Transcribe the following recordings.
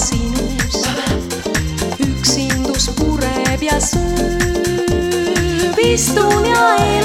sinust. üksindus pureb ja sööb, istun ja elan.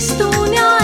Cristo ne-a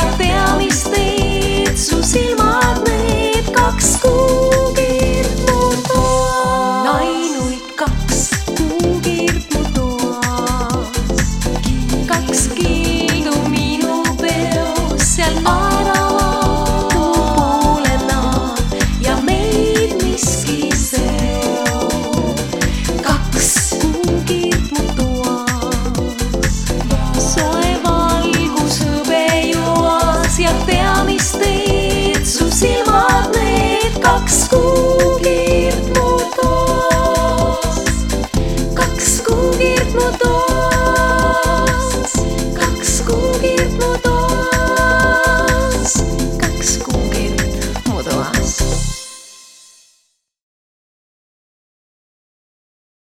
ja tea, mis teed, su silmad need kaks kuud.